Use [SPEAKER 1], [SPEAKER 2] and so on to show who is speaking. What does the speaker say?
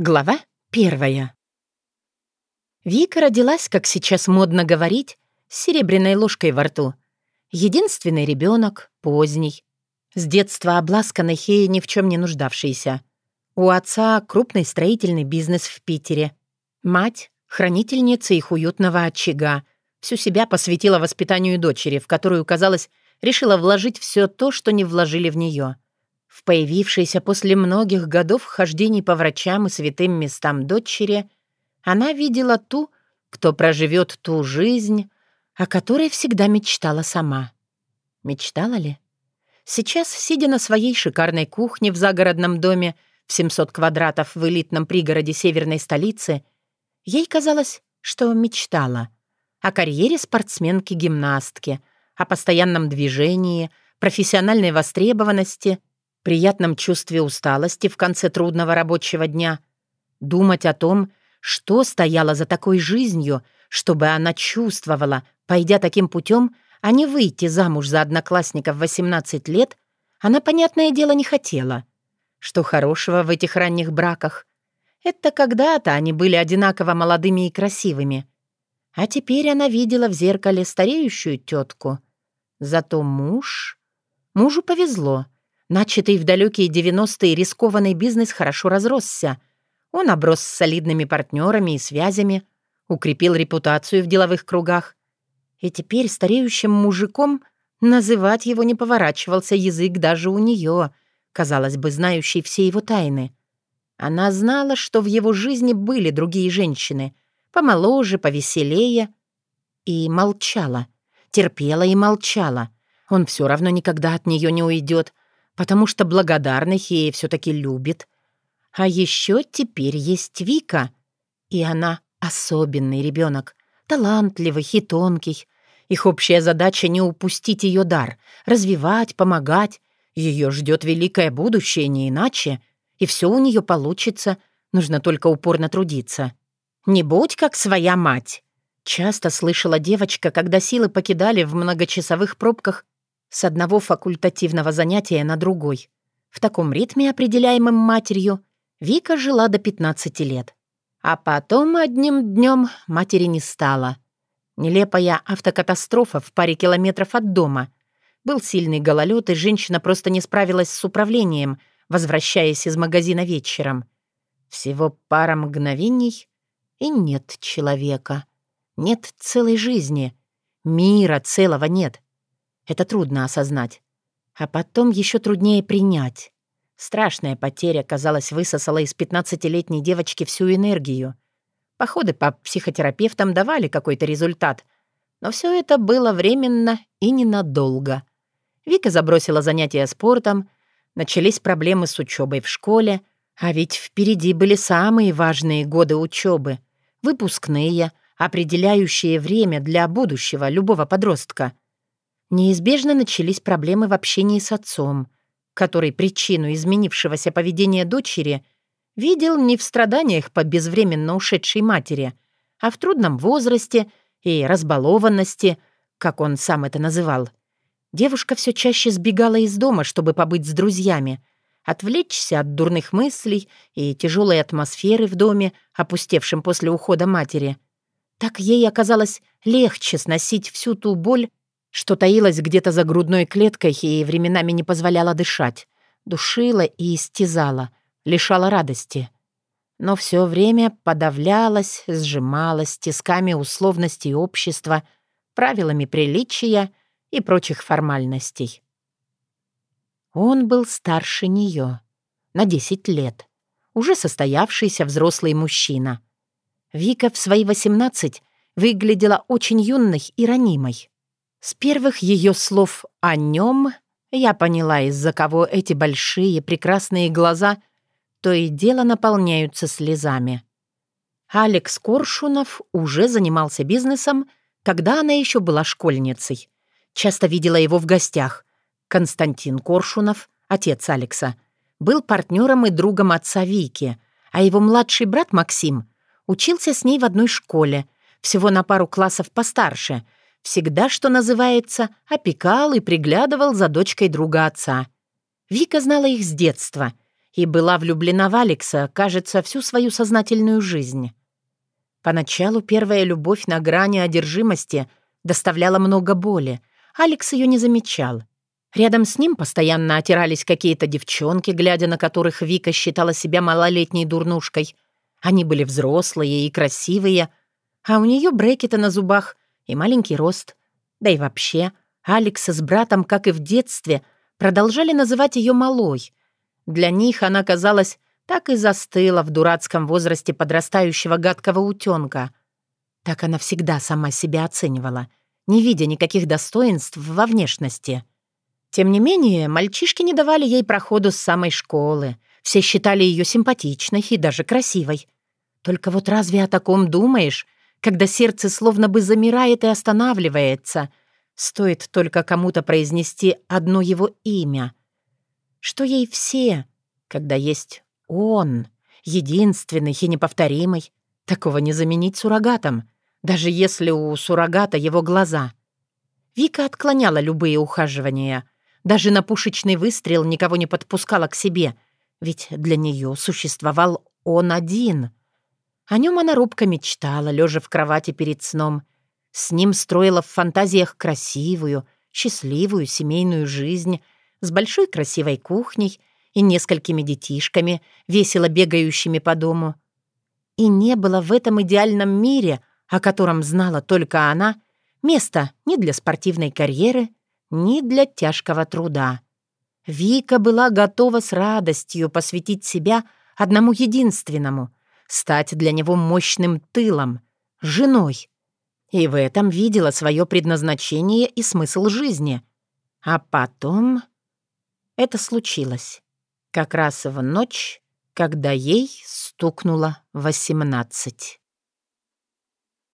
[SPEAKER 1] Глава первая. Вика родилась, как сейчас модно говорить, с серебряной ложкой во рту. Единственный ребенок, поздний. С детства обласканный и ни в чем не нуждавшийся. У отца крупный строительный бизнес в Питере. Мать — хранительница их уютного очага. Всю себя посвятила воспитанию дочери, в которую, казалось, решила вложить все то, что не вложили в нее — в появившейся после многих годов хождений по врачам и святым местам дочери она видела ту, кто проживет ту жизнь, о которой всегда мечтала сама. Мечтала ли? Сейчас, сидя на своей шикарной кухне в загородном доме в 700 квадратов в элитном пригороде северной столицы, ей казалось, что мечтала о карьере спортсменки-гимнастки, о постоянном движении, профессиональной востребованности — приятном чувстве усталости в конце трудного рабочего дня, думать о том, что стояло за такой жизнью, чтобы она чувствовала, пойдя таким путем, а не выйти замуж за одноклассников в 18 лет, она, понятное дело, не хотела. Что хорошего в этих ранних браках? Это когда-то они были одинаково молодыми и красивыми. А теперь она видела в зеркале стареющую тетку. Зато муж... Мужу повезло — Начатый в далекие 90-е рискованный бизнес хорошо разросся. Он оброс солидными партнерами и связями, укрепил репутацию в деловых кругах. И теперь стареющим мужиком называть его не поворачивался язык даже у нее, казалось бы, знающей все его тайны. Она знала, что в его жизни были другие женщины, помоложе, повеселее, и молчала, терпела и молчала. Он все равно никогда от нее не уйдет, потому что благодарный ей все-таки любит. А еще теперь есть Вика, и она особенный ребенок, талантливый и тонкий. Их общая задача — не упустить ее дар, развивать, помогать. Ее ждет великое будущее, не иначе. И все у нее получится, нужно только упорно трудиться. «Не будь как своя мать», — часто слышала девочка, когда силы покидали в многочасовых пробках с одного факультативного занятия на другой. В таком ритме, определяемом матерью, Вика жила до 15 лет. А потом одним днем матери не стало. Нелепая автокатастрофа в паре километров от дома. Был сильный гололед, и женщина просто не справилась с управлением, возвращаясь из магазина вечером. Всего пара мгновений, и нет человека. Нет целой жизни. Мира целого нет. Это трудно осознать. А потом еще труднее принять. Страшная потеря, казалось, высосала из 15-летней девочки всю энергию. Походы по психотерапевтам давали какой-то результат, но все это было временно и ненадолго. Вика забросила занятия спортом, начались проблемы с учебой в школе, а ведь впереди были самые важные годы учебы, выпускные, определяющие время для будущего любого подростка — Неизбежно начались проблемы в общении с отцом, который причину изменившегося поведения дочери видел не в страданиях по безвременно ушедшей матери, а в трудном возрасте и разбалованности, как он сам это называл. Девушка все чаще сбегала из дома, чтобы побыть с друзьями, отвлечься от дурных мыслей и тяжелой атмосферы в доме, опустевшем после ухода матери. Так ей оказалось легче сносить всю ту боль, что таилось где-то за грудной клеткой и временами не позволяло дышать, душила и истязала, лишала радости. Но все время подавлялась, сжималась тисками условностей общества, правилами приличия и прочих формальностей. Он был старше нее, на 10 лет, уже состоявшийся взрослый мужчина. Вика в свои 18 выглядела очень юной и ранимой. С первых ее слов о нем я поняла, из-за кого эти большие прекрасные глаза то и дело наполняются слезами. Алекс Коршунов уже занимался бизнесом, когда она еще была школьницей. Часто видела его в гостях. Константин Коршунов, отец Алекса, был партнером и другом отца Вики, а его младший брат Максим учился с ней в одной школе, всего на пару классов постарше — всегда, что называется, опекал и приглядывал за дочкой друга отца. Вика знала их с детства и была влюблена в Алекса, кажется, всю свою сознательную жизнь. Поначалу первая любовь на грани одержимости доставляла много боли. Алекс ее не замечал. Рядом с ним постоянно отирались какие-то девчонки, глядя на которых Вика считала себя малолетней дурнушкой. Они были взрослые и красивые, а у нее брекеты на зубах и маленький рост. Да и вообще, Алекс с братом, как и в детстве, продолжали называть ее малой. Для них она казалась так и застыла в дурацком возрасте подрастающего гадкого утенка. Так она всегда сама себя оценивала, не видя никаких достоинств во внешности. Тем не менее, мальчишки не давали ей проходу с самой школы. Все считали ее симпатичной и даже красивой. Только вот разве о таком думаешь, когда сердце словно бы замирает и останавливается? Стоит только кому-то произнести одно его имя. Что ей все, когда есть он, единственный и неповторимый. Такого не заменить суррогатом, даже если у суррогата его глаза. Вика отклоняла любые ухаживания. Даже на пушечный выстрел никого не подпускала к себе, ведь для нее существовал он один. О нем она робко мечтала, лежа в кровати перед сном. С ним строила в фантазиях красивую, счастливую семейную жизнь с большой красивой кухней и несколькими детишками, весело бегающими по дому. И не было в этом идеальном мире, о котором знала только она, места ни для спортивной карьеры, ни для тяжкого труда. Вика была готова с радостью посвятить себя одному единственному, стать для него мощным тылом, женой. И в этом видела свое предназначение и смысл жизни. А потом это случилось. Как раз в ночь, когда ей стукнуло восемнадцать.